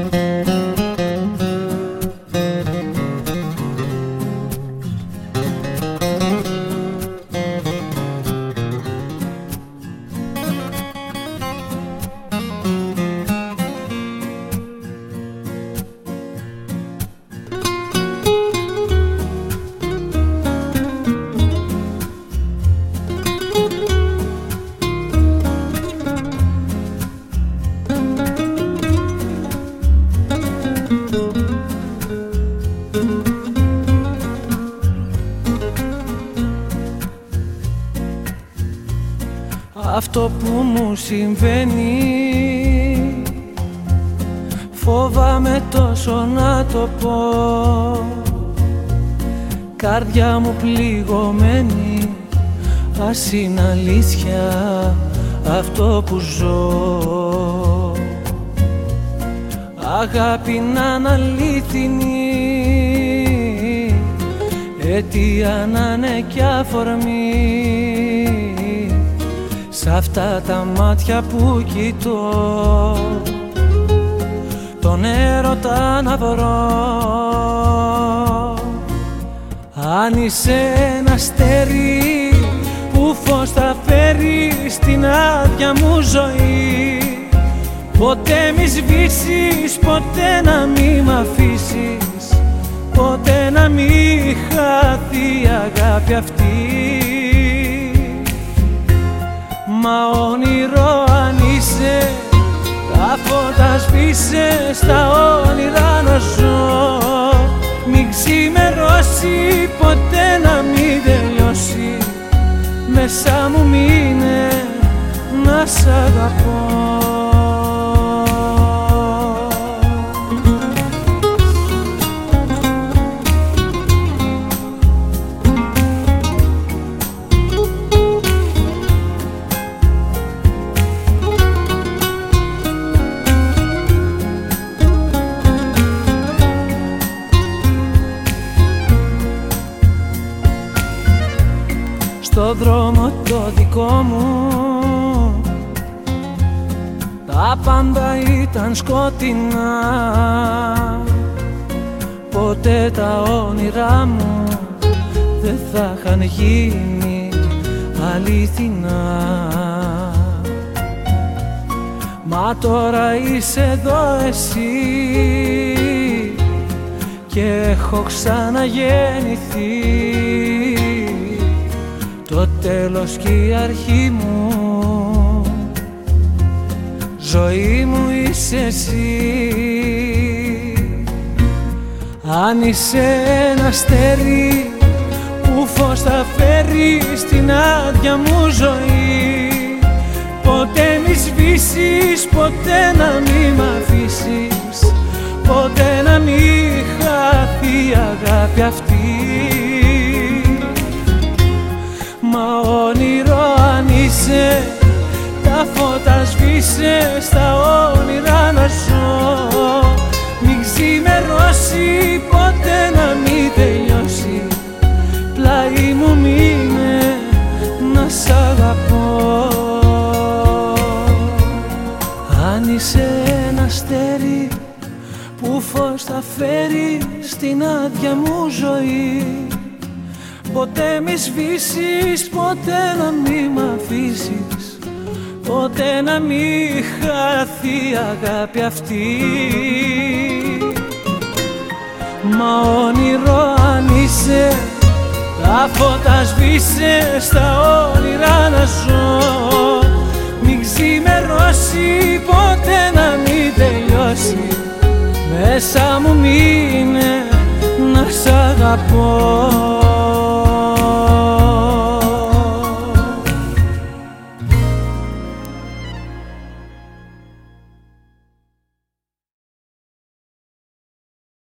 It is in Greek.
Música μου συμβαίνει. Φόβαμαι τόσο να το πω. Καρδιά μου πληγωμένη. Ας είναι αλήθεια αυτό που ζω. Αγάπη να αλήθινη Αιτία να είναι κι αφορμή Σ' αυτά τα μάτια που κοιτώ. Τον έρωτα να βρω. Αν είσαι ένα αστέρι που φως θα φέρει στην άδεια μου ζωή Ποτέ μη σβήσεις, ποτέ να μη μ' αφήσεις Ποτέ να μη χάθει η αγάπη αυτή Μα όνειρο αν είσαι Τα φώτα σβήσε στα όνειρα να ζω. Μην ξημερώσει ποτέ να μην τελειώσει. Μέσα μου μείνε να σ' αγαπώ στο δρόμο το δικό μου. Τα πάντα ήταν σκοτεινά. Ποτέ τα όνειρά μου δεν θα είχαν γίνει αληθινά. Μα τώρα είσαι εδώ εσύ και έχω ξαναγεννηθεί το τέλος και η αρχή μου. Ζωή μου είσαι εσύ. Αν είσαι ένα αστέρι που φως θα φέρει στην άδεια μου ζωή ποτέ μη σβήσεις, ποτέ να μη μ' αφήσεις ποτέ να μη χάθει η αγάπη αυτή αν είσαι Τα φώτα σβήσε στα όνειρα να ζω. Μην ξημερώσει ποτέ να μην τελειώσει. Πλάι μου μείνε να σ' αγαπώ. Αν είσαι ένα αστέρι που φως θα φέρει στην άδεια μου ζωή Ποτέ μη σβήσεις, ποτέ να μη μ' αφήσεις. Ποτέ να μη χάθει η αγάπη αυτή. Μα όνειρο αν είσαι Τα φώτα σβήσε στα όνειρα να ζω. Μην ξημερώσει ποτέ να μην τελειώσει. Μέσα μου μείνε να σ' αγαπώ